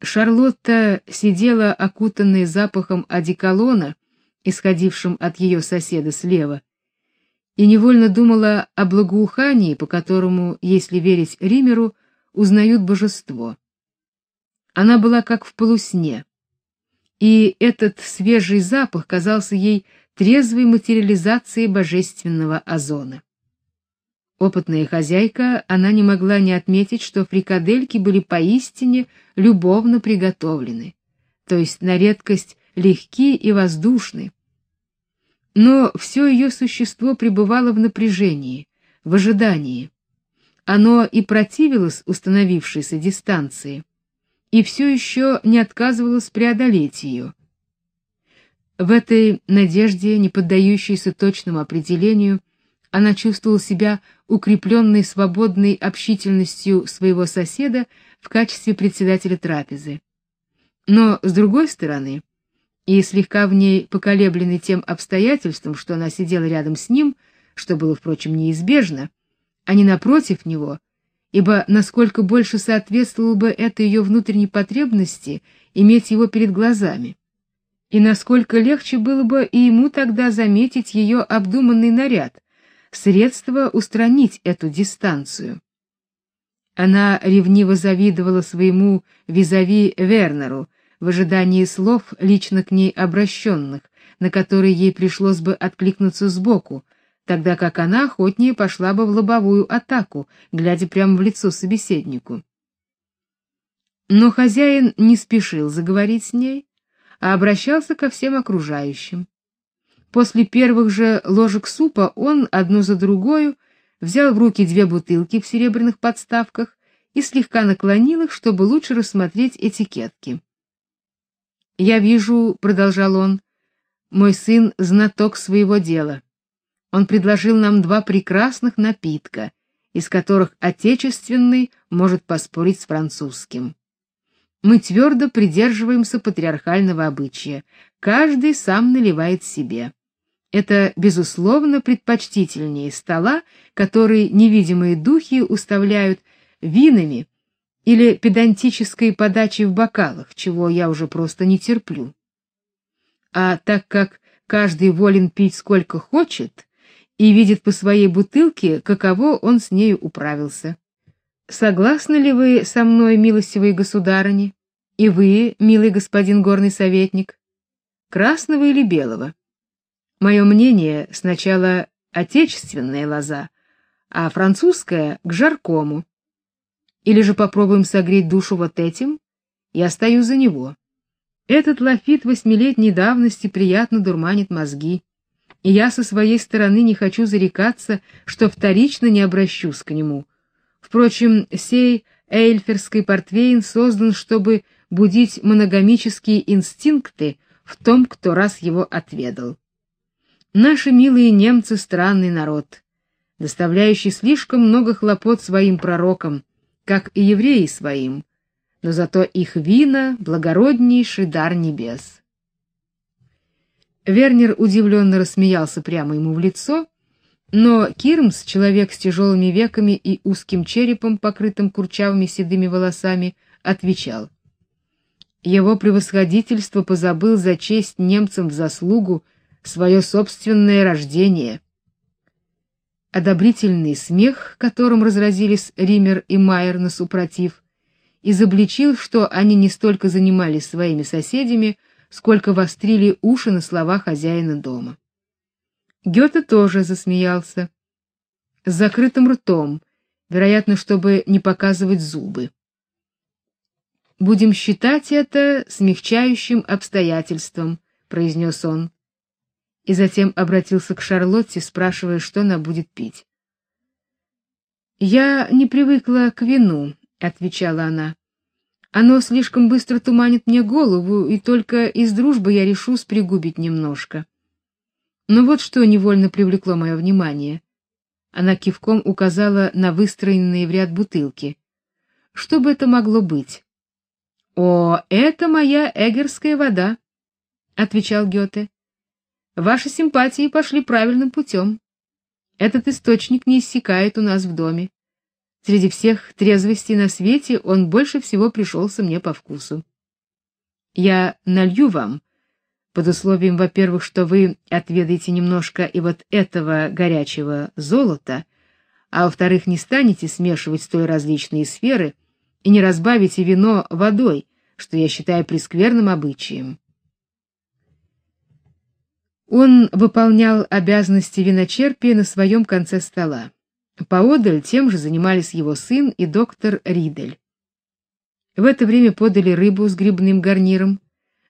Шарлотта сидела окутанная запахом одеколона, исходившим от ее соседа слева, и невольно думала о благоухании, по которому, если верить Римеру, узнают божество. Она была как в полусне, и этот свежий запах казался ей трезвой материализацией божественного озона. Опытная хозяйка, она не могла не отметить, что фрикадельки были поистине любовно приготовлены, то есть на редкость легки и воздушны. Но все ее существо пребывало в напряжении, в ожидании. Оно и противилось установившейся дистанции, и все еще не отказывалось преодолеть ее. В этой надежде, не поддающейся точному определению, она чувствовала себя укрепленной свободной общительностью своего соседа в качестве председателя трапезы. Но с другой стороны, и слегка в ней поколебленной тем обстоятельством, что она сидела рядом с ним, что было, впрочем, неизбежно, а не напротив него, ибо насколько больше соответствовало бы это ее внутренней потребности иметь его перед глазами, и насколько легче было бы и ему тогда заметить ее обдуманный наряд, средство устранить эту дистанцию. Она ревниво завидовала своему визави Вернеру в ожидании слов, лично к ней обращенных, на которые ей пришлось бы откликнуться сбоку, тогда как она охотнее пошла бы в лобовую атаку, глядя прямо в лицо собеседнику. Но хозяин не спешил заговорить с ней, а обращался ко всем окружающим. После первых же ложек супа он одну за другой взял в руки две бутылки в серебряных подставках и слегка наклонил их, чтобы лучше рассмотреть этикетки. Я вижу, продолжал он, мой сын знаток своего дела. Он предложил нам два прекрасных напитка, из которых отечественный может поспорить с французским. Мы твердо придерживаемся патриархального обычая. Каждый сам наливает себе. Это, безусловно, предпочтительнее стола, который невидимые духи уставляют винами или педантической подачей в бокалах, чего я уже просто не терплю. А так как каждый волен пить сколько хочет и видит по своей бутылке, каково он с нею управился. Согласны ли вы со мной, милостивые государыни, и вы, милый господин горный советник, красного или белого? Мое мнение сначала отечественная лоза, а французская к жаркому. Или же попробуем согреть душу вот этим? Я стою за него. Этот лафит восьмилетней давности приятно дурманит мозги, и я со своей стороны не хочу зарекаться, что вторично не обращусь к нему. Впрочем, сей эйльферский портвейн создан, чтобы будить моногамические инстинкты в том, кто раз его отведал. Наши милые немцы странный народ, доставляющий слишком много хлопот своим пророкам, как и евреи своим, но зато их вина благороднейший дар небес. Вернер удивленно рассмеялся прямо ему в лицо, но Кирмс, человек с тяжелыми веками и узким черепом, покрытым курчавыми седыми волосами, отвечал: Его превосходительство позабыл за честь немцам в заслугу свое собственное рождение. Одобрительный смех, которым разразились Ример и Майер на супротив, изобличил, что они не столько занимались своими соседями, сколько вострили уши на слова хозяина дома. Гёте тоже засмеялся с закрытым ртом, вероятно, чтобы не показывать зубы. Будем считать это смягчающим обстоятельством, произнес он и затем обратился к Шарлотте, спрашивая, что она будет пить. Я не привыкла к вину, отвечала она. Оно слишком быстро туманит мне голову, и только из дружбы я решусь пригубить немножко. Но вот что невольно привлекло мое внимание. Она кивком указала на выстроенные в ряд бутылки. Что бы это могло быть? О, это моя эгерская вода, отвечал Гёте. Ваши симпатии пошли правильным путем. Этот источник не иссякает у нас в доме. Среди всех трезвостей на свете он больше всего пришелся мне по вкусу. Я налью вам, под условием, во-первых, что вы отведаете немножко и вот этого горячего золота, а во-вторых, не станете смешивать столь различные сферы и не разбавите вино водой, что я считаю прескверным обычаем. Он выполнял обязанности виночерпия на своем конце стола. Поодаль тем же занимались его сын и доктор Ридель. В это время подали рыбу с грибным гарниром,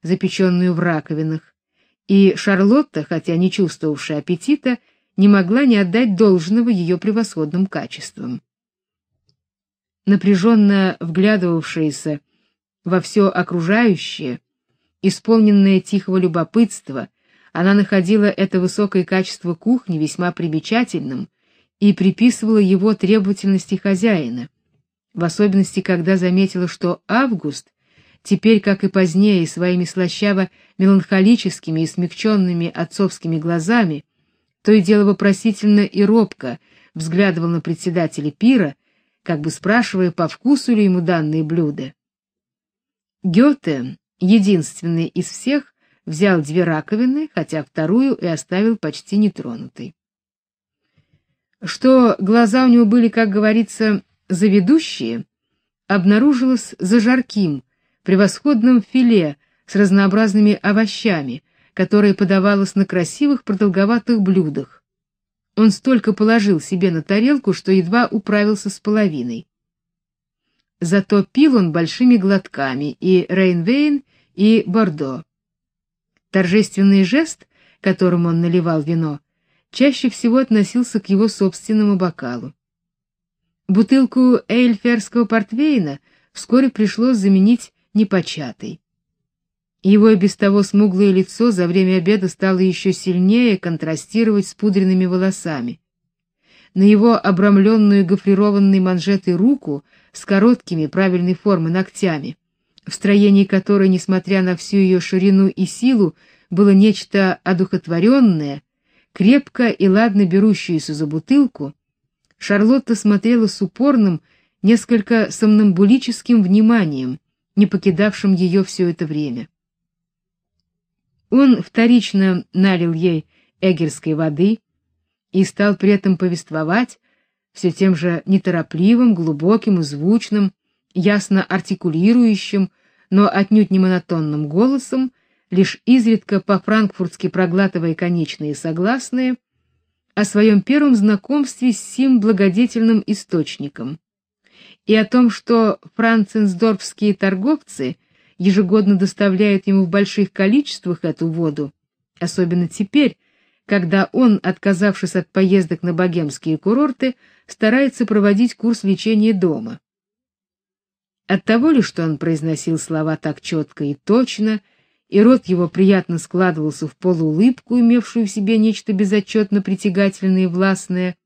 запеченную в раковинах, и Шарлотта, хотя не чувствовавшая аппетита, не могла не отдать должного ее превосходным качествам. Напряженно вглядывавшаяся во все окружающее, исполненная тихого любопытства, она находила это высокое качество кухни весьма примечательным и приписывала его требовательности хозяина, в особенности, когда заметила, что Август теперь, как и позднее, своими слащаво-меланхолическими и смягченными отцовскими глазами, то и дело вопросительно и робко взглядывал на председателя пира, как бы спрашивая, по вкусу ли ему данные блюда. Гёте, единственный из всех, взял две раковины, хотя вторую и оставил почти нетронутой. Что глаза у него были, как говорится, заведущие, обнаружилось за жарким, превосходным филе с разнообразными овощами, которое подавалось на красивых продолговатых блюдах. Он столько положил себе на тарелку, что едва управился с половиной. Зато пил он большими глотками и Рейнвейн, и Бордо. Торжественный жест, которым он наливал вино, чаще всего относился к его собственному бокалу. Бутылку эйльферского портвейна вскоре пришлось заменить непочатой. Его и без того смуглое лицо за время обеда стало еще сильнее контрастировать с пудренными волосами. На его обрамленную гофрированной манжетой руку с короткими правильной формы ногтями в строении которой, несмотря на всю ее ширину и силу, было нечто одухотворенное, крепко и ладно берущееся за бутылку, Шарлотта смотрела с упорным, несколько сомнамбулическим вниманием, не покидавшим ее все это время. Он вторично налил ей эгерской воды и стал при этом повествовать все тем же неторопливым, глубоким и звучным, ясно артикулирующим, но отнюдь не монотонным голосом, лишь изредка по-франкфуртски проглатывая конечные согласные, о своем первом знакомстве с сим благодетельным источником и о том, что франценсдорфские торговцы ежегодно доставляют ему в больших количествах эту воду, особенно теперь, когда он, отказавшись от поездок на богемские курорты, старается проводить курс лечения дома. От того ли, что он произносил слова так четко и точно, и рот его приятно складывался в полуулыбку, имевшую в себе нечто безотчетно притягательное и властное,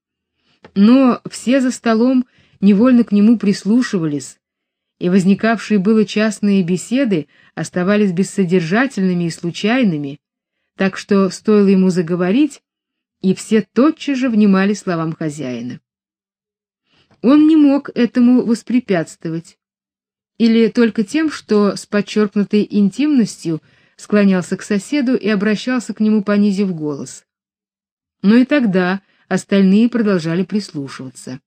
но все за столом невольно к нему прислушивались, и возникавшие было частные беседы оставались бессодержательными и случайными, так что стоило ему заговорить, и все тотчас же внимали словам хозяина. Он не мог этому воспрепятствовать или только тем, что с подчеркнутой интимностью склонялся к соседу и обращался к нему понизив голос. Но и тогда остальные продолжали прислушиваться.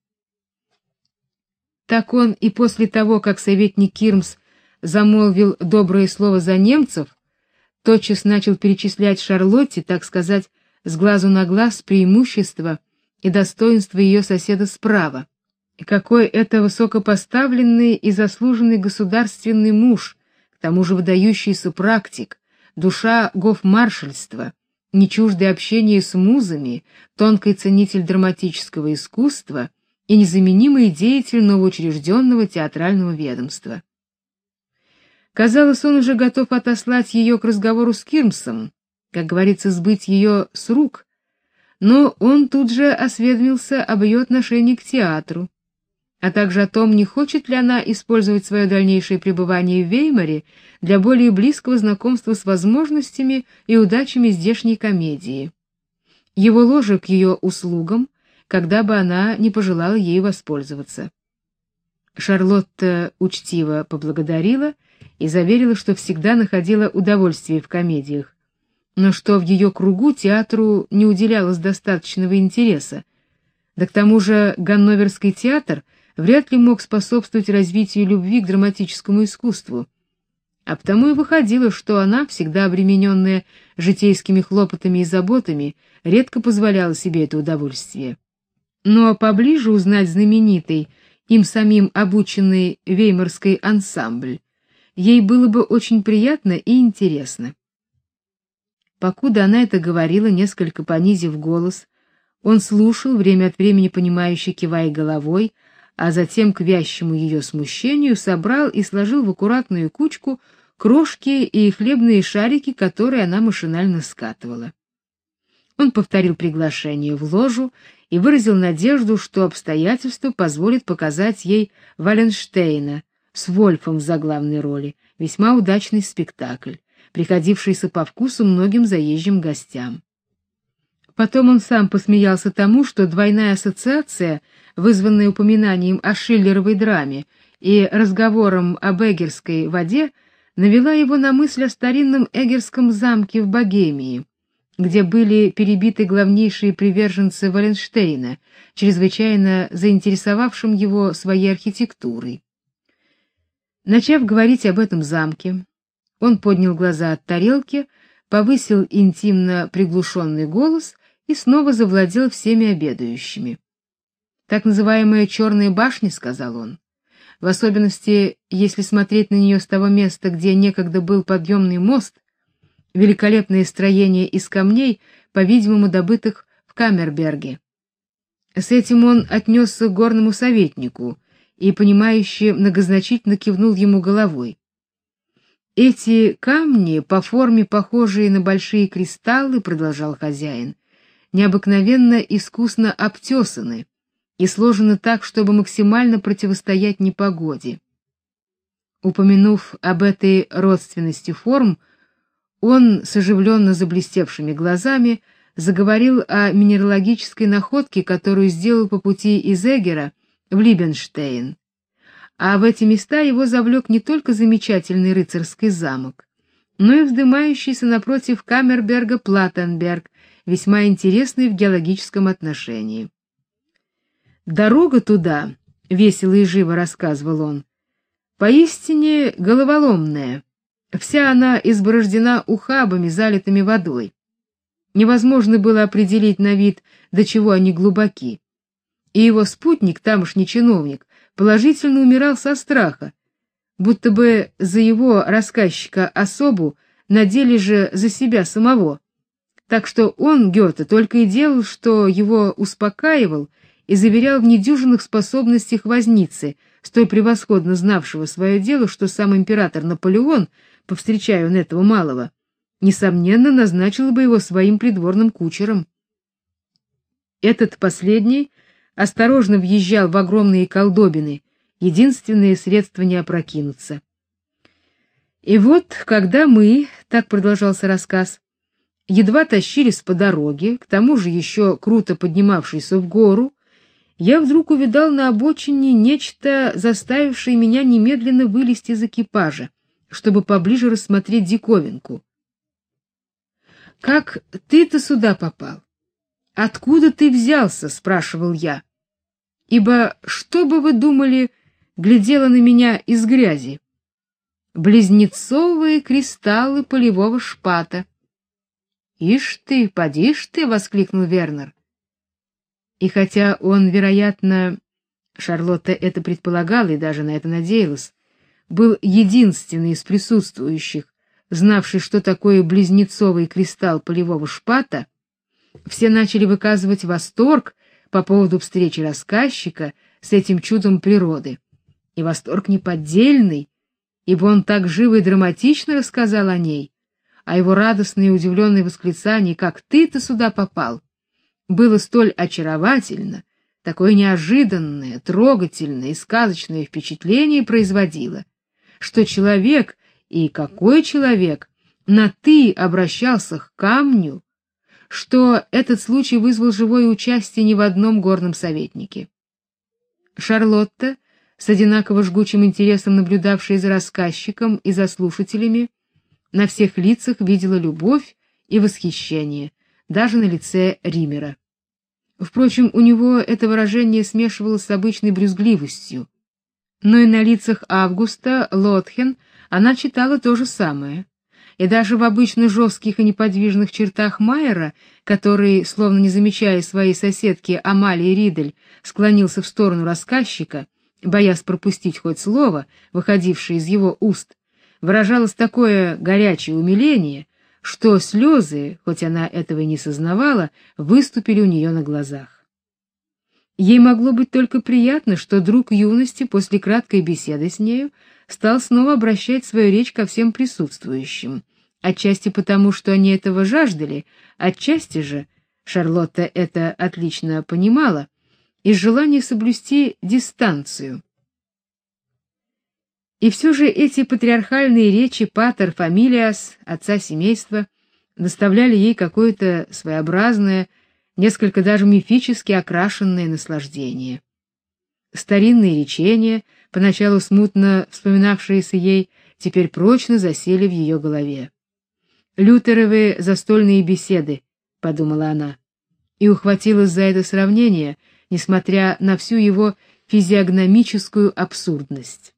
Так он и после того, как советник Кирмс замолвил доброе слово за немцев, тотчас начал перечислять Шарлотте, так сказать, с глазу на глаз преимущества и достоинства ее соседа справа и какой это высокопоставленный и заслуженный государственный муж, к тому же выдающийся практик, душа гофмаршальства, не чуждый общения с музами, тонкий ценитель драматического искусства и незаменимый деятель новоучрежденного театрального ведомства. Казалось, он уже готов отослать ее к разговору с Кирмсом, как говорится, сбыть ее с рук, но он тут же осведомился об ее отношении к театру, а также о том, не хочет ли она использовать свое дальнейшее пребывание в Веймаре для более близкого знакомства с возможностями и удачами здешней комедии. Его ложе к ее услугам, когда бы она не пожелала ей воспользоваться. Шарлотта учтиво поблагодарила и заверила, что всегда находила удовольствие в комедиях, но что в ее кругу театру не уделялось достаточного интереса. Да к тому же Ганноверский театр вряд ли мог способствовать развитию любви к драматическому искусству. А потому и выходило, что она, всегда обремененная житейскими хлопотами и заботами, редко позволяла себе это удовольствие. Но поближе узнать знаменитый, им самим обученный веймарский ансамбль, ей было бы очень приятно и интересно. Покуда она это говорила, несколько понизив голос, он слушал, время от времени понимающе кивая головой, а затем к вящему ее смущению собрал и сложил в аккуратную кучку крошки и хлебные шарики, которые она машинально скатывала. Он повторил приглашение в ложу и выразил надежду, что обстоятельства позволят показать ей Валенштейна с Вольфом в заглавной роли, весьма удачный спектакль, приходившийся по вкусу многим заезжим гостям. Потом он сам посмеялся тому, что двойная ассоциация, вызванная упоминанием о Шиллеровой драме и разговором об эгерской воде, навела его на мысль о старинном эгерском замке в Богемии, где были перебиты главнейшие приверженцы Валенштейна, чрезвычайно заинтересовавшим его своей архитектурой. Начав говорить об этом замке, он поднял глаза от тарелки, повысил интимно приглушенный голос и снова завладел всеми обедающими. Так называемая черная башня, сказал он. В особенности, если смотреть на нее с того места, где некогда был подъемный мост, великолепное строение из камней, по-видимому, добытых в Камерберге. С этим он отнесся к горному советнику, и понимающе многозначительно кивнул ему головой. Эти камни, по форме похожие на большие кристаллы, продолжал хозяин, необыкновенно искусно обтесаны и сложены так, чтобы максимально противостоять непогоде. Упомянув об этой родственности форм, он с оживленно заблестевшими глазами заговорил о минералогической находке, которую сделал по пути из Эгера в Либенштейн. А в эти места его завлек не только замечательный рыцарский замок, но и вздымающийся напротив Камерберга Платтенберг, весьма интересный в геологическом отношении. Дорога туда, весело и живо рассказывал он, поистине головоломная. Вся она изборождена ухабами, залитыми водой. Невозможно было определить на вид, до чего они глубоки и его спутник, тамошний чиновник, положительно умирал со страха, будто бы за его рассказчика особу надели же за себя самого. Так что он, Гёте, только и делал, что его успокаивал и заверял в недюжинных способностях возницы, столь превосходно знавшего свое дело, что сам император Наполеон, повстречая он этого малого, несомненно назначил бы его своим придворным кучером. Этот последний осторожно въезжал в огромные колдобины, единственное средство не опрокинуться. И вот, когда мы, так продолжался рассказ, едва тащились по дороге, к тому же еще круто поднимавшейся в гору, я вдруг увидал на обочине нечто, заставившее меня немедленно вылезти из экипажа, чтобы поближе рассмотреть диковинку. Как ты-то сюда попал? Откуда ты взялся, спрашивал я. Ибо что бы вы думали, глядело на меня из грязи? Близнецовые кристаллы полевого шпата. Ишь ты, подишь ты, воскликнул Вернер. И хотя он, вероятно, Шарлотта это предполагала и даже на это надеялась, был единственный из присутствующих, знавший, что такое близнецовый кристалл полевого шпата, все начали выказывать восторг по поводу встречи рассказчика с этим чудом природы. И восторг неподдельный, ибо он так живо и драматично рассказал о ней, а его радостное и удивленное восклицание «Как ты-то сюда попал?» было столь очаровательно, такое неожиданное, трогательное и сказочное впечатление производило, что человек, и какой человек, на «ты» обращался к камню, что этот случай вызвал живое участие не в одном горном советнике. Шарлотта, с одинаково жгучим интересом наблюдавшая за рассказчиком и за слушателями, на всех лицах видела любовь и восхищение, даже на лице Римера. Впрочем, у него это выражение смешивалось с обычной брюзгливостью. Но и на лицах Августа Лотхен она читала то же самое. И даже в обычно жестких и неподвижных чертах Майера, который, словно не замечая своей соседки Амалии Ридель, склонился в сторону рассказчика, боясь пропустить хоть слово, выходившее из его уст, выражалось такое горячее умиление, что слезы, хоть она этого и не сознавала, выступили у нее на глазах. Ей могло быть только приятно, что друг юности после краткой беседы с нею стал снова обращать свою речь ко всем присутствующим, отчасти потому, что они этого жаждали, отчасти же, Шарлотта это отлично понимала, из желания соблюсти дистанцию. И все же эти патриархальные речи патер фамилиас, отца семейства, доставляли ей какое-то своеобразное, несколько даже мифически окрашенное наслаждение. Старинные речения, поначалу смутно вспоминавшиеся ей, теперь прочно засели в ее голове. Лютеровы застольные беседы, подумала она, и ухватилась за это сравнение, несмотря на всю его физиогномическую абсурдность.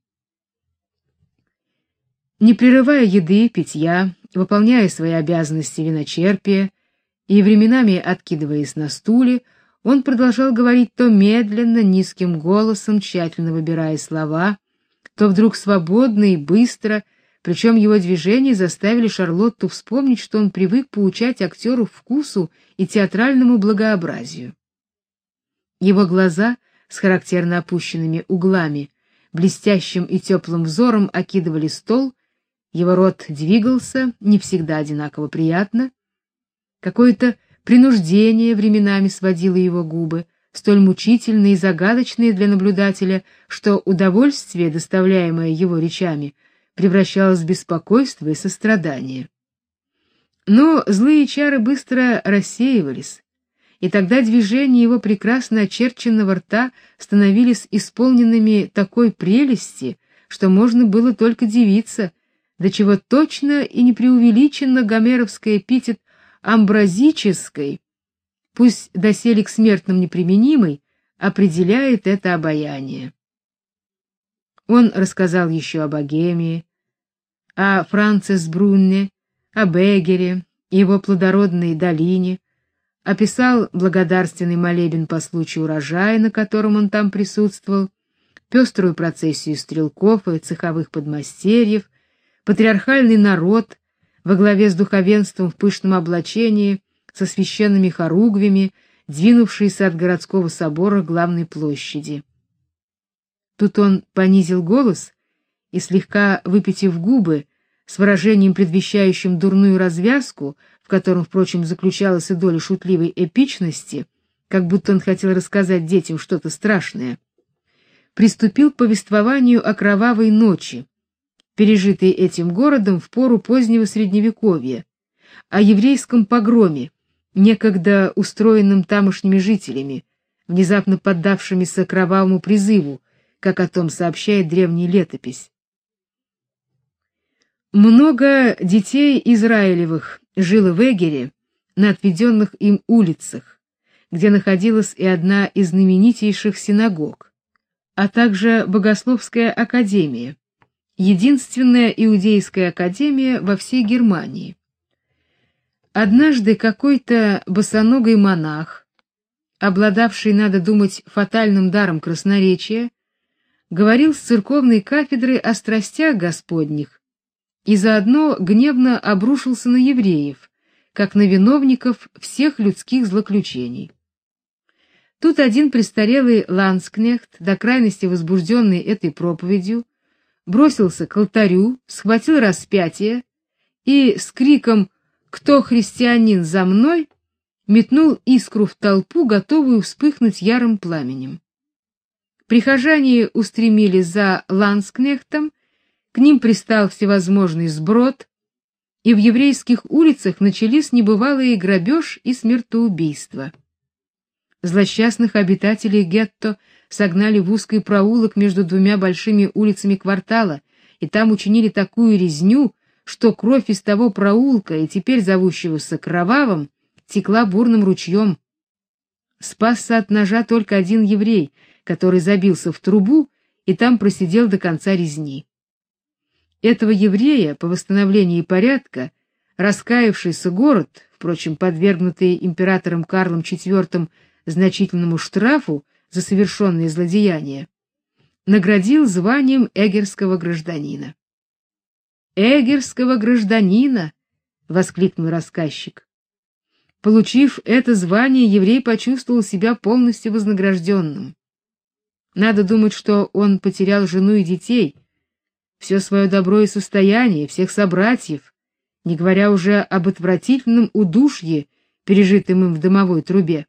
Не прерывая еды, питья, выполняя свои обязанности виночерпия и временами откидываясь на стуле, он продолжал говорить то медленно, низким голосом, тщательно выбирая слова, то вдруг свободно и быстро, причем его движения заставили Шарлотту вспомнить, что он привык поучать актеру вкусу и театральному благообразию. Его глаза с характерно опущенными углами, блестящим и теплым взором окидывали стол его рот двигался не всегда одинаково приятно. Какое-то принуждение временами сводило его губы, столь мучительные и загадочные для наблюдателя, что удовольствие, доставляемое его речами, превращалось в беспокойство и сострадание. Но злые чары быстро рассеивались, и тогда движения его прекрасно очерченного рта становились исполненными такой прелести, что можно было только дивиться, до чего точно и не преувеличенно гомеровский эпитет амбразической, пусть доселе к смертным неприменимый, определяет это обаяние. Он рассказал еще о Богемии, о Францис Брунне, о Бегере, его плодородной долине, описал благодарственный молебен по случаю урожая, на котором он там присутствовал, пеструю процессию стрелков и цеховых подмастерьев, патриархальный народ во главе с духовенством в пышном облачении, со священными хоругвями, двинувшийся от городского собора к главной площади. Тут он понизил голос и слегка выпятив губы, с выражением предвещающим дурную развязку, в котором, впрочем, заключалась и доля шутливой эпичности, как будто он хотел рассказать детям что-то страшное, приступил к повествованию о кровавой ночи, пережитый этим городом в пору позднего средневековья, о еврейском погроме, некогда устроенном тамошними жителями, внезапно поддавшимися кровавому призыву, как о том сообщает древняя летопись. Много детей израилевых жило в Эгере на отведенных им улицах, где находилась и одна из знаменитейших синагог, а также богословская академия единственная иудейская академия во всей Германии. Однажды какой-то босоногий монах, обладавший, надо думать, фатальным даром красноречия, говорил с церковной кафедры о страстях Господних и заодно гневно обрушился на евреев, как на виновников всех людских злоключений. Тут один престарелый ланскнехт, до крайности возбужденный этой проповедью, бросился к алтарю, схватил распятие и с криком «Кто христианин за мной?» метнул искру в толпу, готовую вспыхнуть ярым пламенем. Прихожане устремились за ланскнехтом, к ним пристал всевозможный сброд, и в еврейских улицах начались небывалые грабеж и смертоубийства. Злосчастных обитателей гетто согнали в узкий проулок между двумя большими улицами квартала, и там учинили такую резню, что кровь из того проулка, и теперь зовущегося Кровавым, текла бурным ручьем. Спасся от ножа только один еврей, который забился в трубу и там просидел до конца резни. Этого еврея по восстановлении порядка раскаявшийся город, впрочем, подвергнутый императором Карлом IV значительному штрафу за совершенные злодеяния, наградил званием эгерского гражданина. Эгерского гражданина, воскликнул рассказчик. Получив это звание, еврей почувствовал себя полностью вознагражденным. Надо думать, что он потерял жену и детей, все свое добро и состояние, всех собратьев, не говоря уже об отвратительном удушье, пережитом им в дымовой трубе.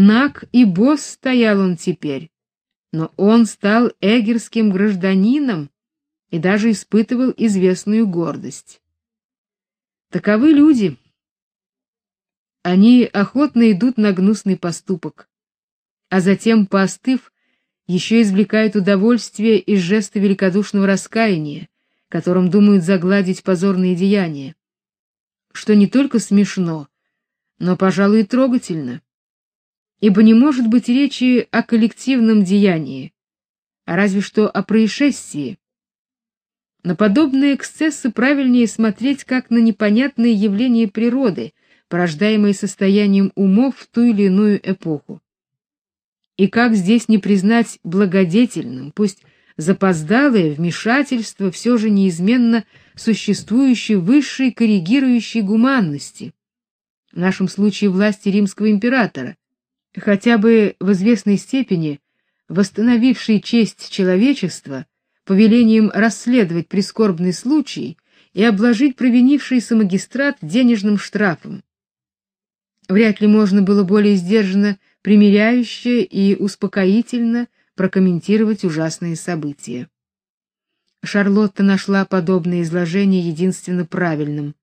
Наг и босс стоял он теперь, но он стал эгерским гражданином и даже испытывал известную гордость. Таковы люди, они охотно идут на гнусный поступок, а затем, поостыв, еще извлекают удовольствие из жеста великодушного раскаяния, которым думают загладить позорные деяния, что не только смешно, но, пожалуй, и трогательно. Ибо не может быть речи о коллективном деянии, а разве что о происшествии. На подобные эксцессы правильнее смотреть как на непонятные явления природы, порождаемые состоянием умов в ту или иную эпоху. И как здесь не признать благодетельным, пусть запоздалое вмешательство все же неизменно существующей высшей коррегирующей гуманности, в нашем случае власти римского императора, хотя бы в известной степени восстановившей честь человечества повелением расследовать прискорбный случай и обложить провинившийся магистрат денежным штрафом. Вряд ли можно было более сдержанно, примиряюще и успокоительно прокомментировать ужасные события. Шарлотта нашла подобное изложение единственно правильным,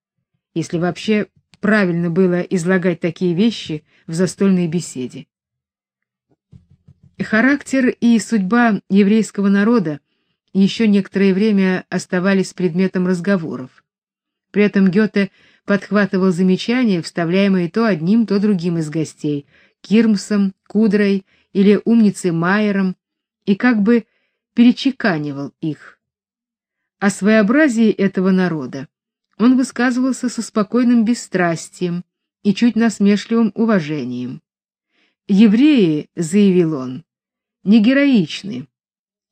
если вообще правильно было излагать такие вещи в застольной беседе. Характер и судьба еврейского народа еще некоторое время оставались предметом разговоров. При этом Гёте подхватывал замечания, вставляемые то одним, то другим из гостей, Кирмсом, Кудрой или умницей Майером, и как бы перечеканивал их. О своеобразии этого народа он высказывался со спокойным бесстрастием и чуть насмешливым уважением. Евреи, заявил он, не героичны,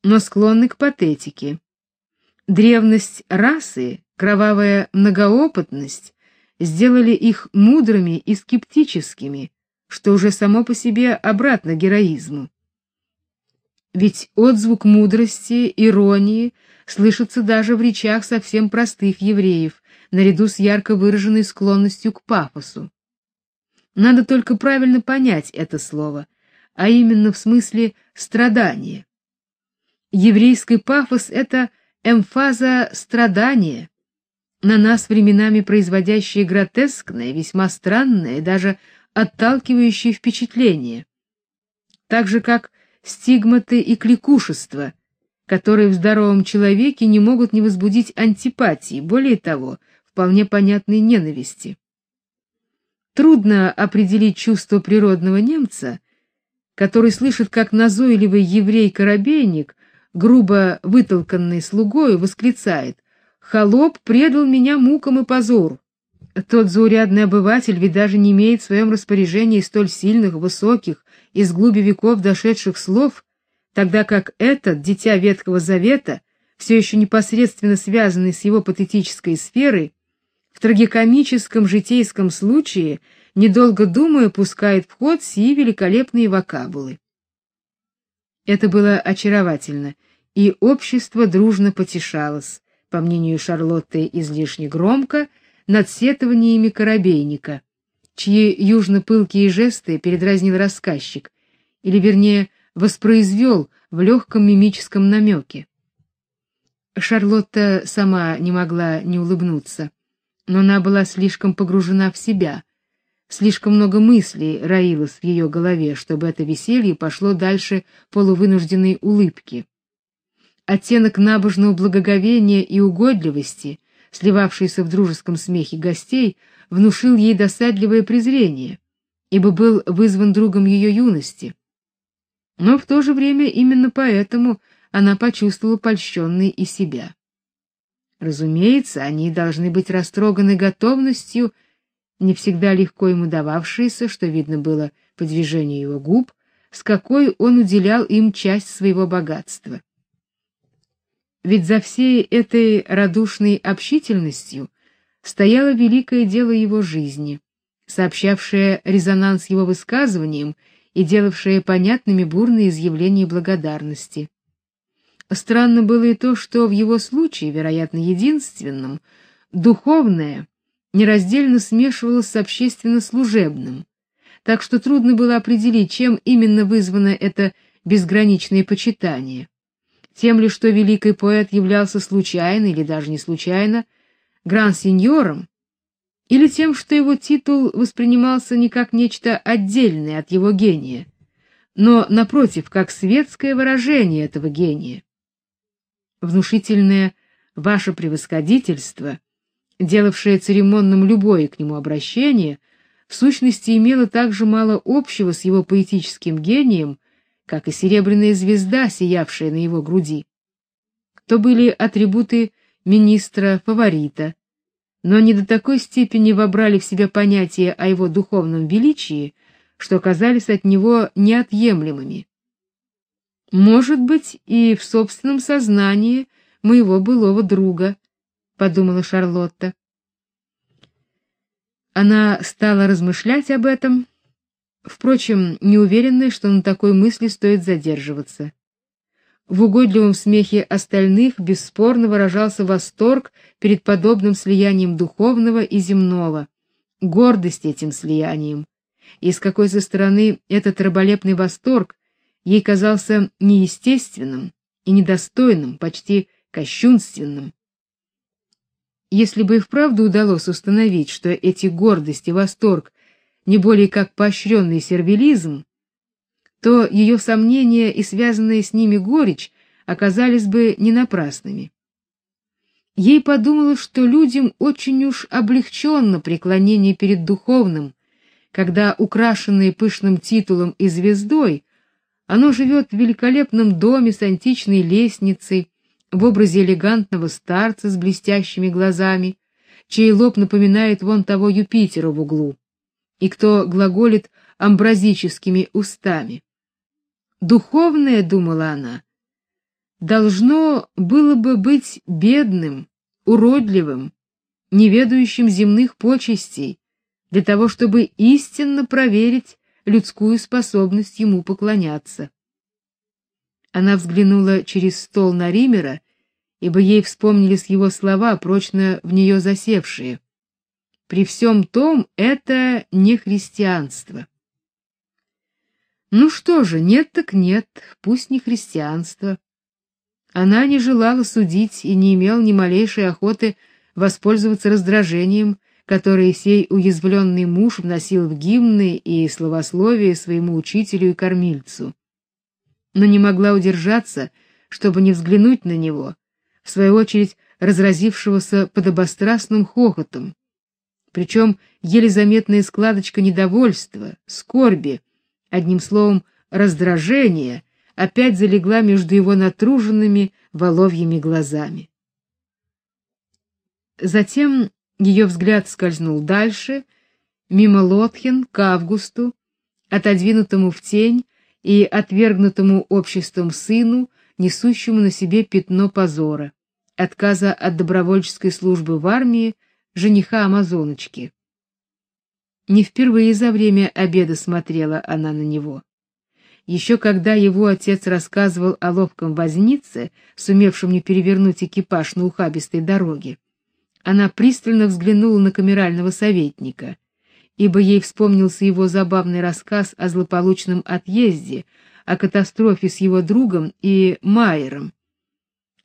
но склонны к патетике. Древность расы, кровавая многоопытность сделали их мудрыми и скептическими, что уже само по себе обратно героизму. Ведь отзвук мудрости, иронии слышится даже в речах совсем простых евреев, наряду с ярко выраженной склонностью к пафосу. Надо только правильно понять это слово, а именно в смысле страдания. Еврейский пафос это эмфаза страдания, на нас временами производящее гротескное, весьма странное, даже отталкивающее впечатление. Так же как стигматы и кликушество, которые в здоровом человеке не могут не возбудить антипатии, более того, вполне понятной ненависти. Трудно определить чувство природного немца, который слышит, как назойливый еврей-корабейник, грубо вытолканный слугою, восклицает Холоп предал меня мукам и позору. Тот заурядный обыватель ведь даже не имеет в своем распоряжении столь сильных, высоких, из глуби веков дошедших слов, тогда как этот, дитя Ветхого Завета, все еще непосредственно связанный с его патетической сферой, трагикомическом житейском случае, недолго думая, пускает в ход сии великолепные вокабулы. Это было очаровательно, и общество дружно потешалось по мнению Шарлотты, излишне громко над сетованиями корабейника, чьи южно-пылкие жесты передразнил рассказчик, или вернее, воспроизвел в легком мимическом намеке. Шарлотта сама не могла не улыбнуться, но она была слишком погружена в себя, Слишком много мыслей роилось в ее голове, чтобы это веселье пошло дальше полувынужденной улыбки. Оттенок набожного благоговения и угодливости, сливавшийся в дружеском смехе гостей, внушил ей досадливое презрение, ибо был вызван другом ее юности. Но в то же время именно поэтому она почувствовала польщенной и себя. Разумеется, они должны быть растроганы готовностью не всегда легко ему дававшееся, что видно было по движению его губ, с какой он уделял им часть своего богатства. Ведь за всей этой радушной общительностью стояло великое дело его жизни, сообщавшее резонанс его высказываниям и делавшее понятными бурные изъявления благодарности. Странно было и то, что в его случае, вероятно, единственном, духовное нераздельно смешивалось с общественно-служебным, так что трудно было определить, чем именно вызвано это безграничное почитание. Тем ли, что великий поэт являлся случайно или даже не случайно гран-сеньором, или тем, что его титул воспринимался не как нечто отдельное от его гения, но напротив, как светское выражение этого гения. Внушительное ваше превосходительство делавшее церемонным любое к нему обращение, в сущности имело так же мало общего с его поэтическим гением, как и серебряная звезда, сиявшая на его груди. То были атрибуты министра-фаворита, но не до такой степени вобрали в себя понятие о его духовном величии, что оказались от него неотъемлемыми. Может быть, и в собственном сознании моего былого друга подумала Шарлотта. Она стала размышлять об этом, впрочем, не уверенная, что на такой мысли стоит задерживаться. В угодливом смехе остальных бесспорно выражался восторг перед подобным слиянием духовного и земного, гордость этим слиянием. И с какой-то стороны этот раболепный восторг ей казался неестественным и недостойным, почти кощунственным. Если бы и вправду удалось установить, что эти гордость и восторг не более как поощренный сервилизм, то ее сомнения и связанная с ними горечь оказались бы не напрасными. Ей подумалось, что людям очень уж облегченно преклонение перед духовным, когда украшенное пышным титулом и звездой, оно живет в великолепном доме с античной лестницей, в образе элегантного старца с блестящими глазами, чей лоб напоминает вон того Юпитера в углу, и кто глаголит амбразическими устами. Духовное, думала она, должно было бы быть бедным, уродливым, неведающим земных почестей, для того, чтобы истинно проверить людскую способность ему поклоняться. Она взглянула через стол на Римера, ибо ей вспомнились его слова, прочно в нее засевшие. При всем том, это не христианство. Ну что же, нет так нет, пусть не христианство. Она не желала судить и не имела ни малейшей охоты воспользоваться раздражением, которое сей уязвленный муж вносил в гимны и словословие своему учителю и кормильцу но не могла удержаться, чтобы не взглянуть на него, в свою очередь разразившегося подобострастным хохотом. Причем еле заметная складочка недовольства, скорби, одним словом, раздражения, опять залегла между его натруженными воловьими глазами. Затем ее взгляд скользнул дальше, мимо Лотхен к Августу, отодвинутому в тень и отвергнутому обществом сыну, несущему на себе пятно позора, отказа от добровольческой службы в армии, жениха амазоночки. Не впервые за время обеда смотрела она на него. Еще когда его отец рассказывал о ловком вознице, сумевшем не перевернуть экипаж на ухабистой дороге, она пристально взглянула на камерального советника ибо ей вспомнился его забавный рассказ о злополучном отъезде, о катастрофе с его другом и Майером,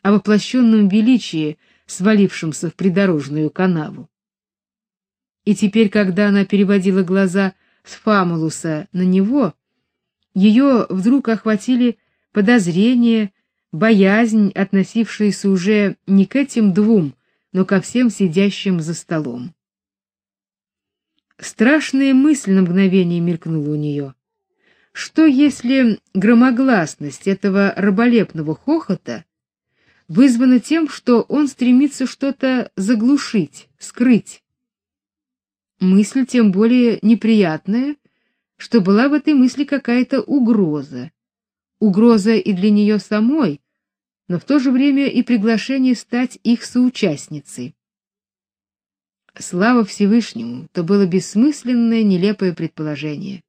о воплощенном величии, свалившемся в придорожную канаву. И теперь, когда она переводила глаза с Фамулуса на него, ее вдруг охватили подозрения, боязнь, относившиеся уже не к этим двум, но ко всем сидящим за столом. Страшная мысль на мгновение мелькнула у нее. Что если громогласность этого раболепного хохота вызвана тем, что он стремится что-то заглушить, скрыть? Мысль тем более неприятная, что была в этой мысли какая-то угроза. Угроза и для нее самой, но в то же время и приглашение стать их соучастницей. Слава Всевышнему, то было бессмысленное, нелепое предположение.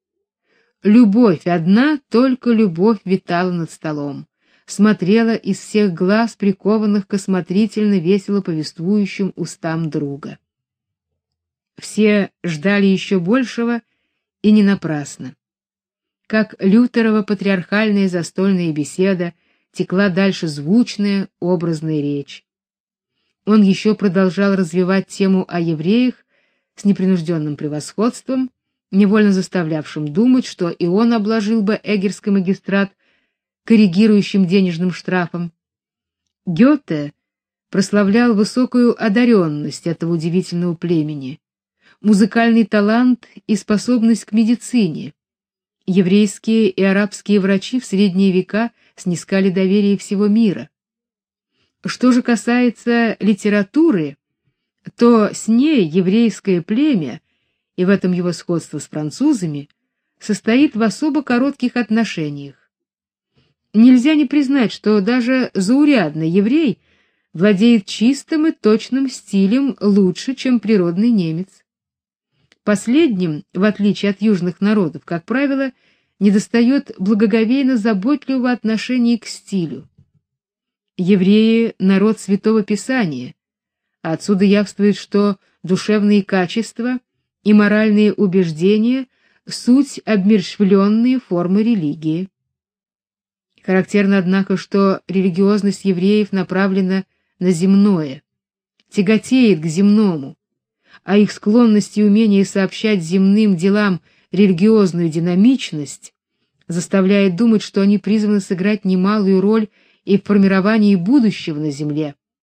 Любовь одна, только любовь витала над столом, смотрела из всех глаз, прикованных к осмотрительно весело повествующим устам друга. Все ждали еще большего, и не напрасно. Как Лютерова патриархальная застольная беседа текла дальше звучная образная речь. Он еще продолжал развивать тему о евреях с непринужденным превосходством, невольно заставлявшим думать, что и он обложил бы эгерский магистрат коррегирующим денежным штрафом. Гёте прославлял высокую одаренность этого удивительного племени, музыкальный талант и способность к медицине. Еврейские и арабские врачи в средние века снискали доверие всего мира. Что же касается литературы, то с ней еврейское племя, и в этом его сходство с французами, состоит в особо коротких отношениях. Нельзя не признать, что даже заурядный еврей владеет чистым и точным стилем лучше, чем природный немец. Последним, в отличие от южных народов, как правило, недостает благоговейно заботливого отношения к стилю. Евреи народ Святого Писания. Отсюда явствует, что душевные качества и моральные убеждения суть обмерщвленные формы религии. Характерно однако, что религиозность евреев направлена на земное, тяготеет к земному, а их склонность и умение сообщать земным делам религиозную динамичность заставляет думать, что они призваны сыграть немалую роль и в формировании будущего на земле.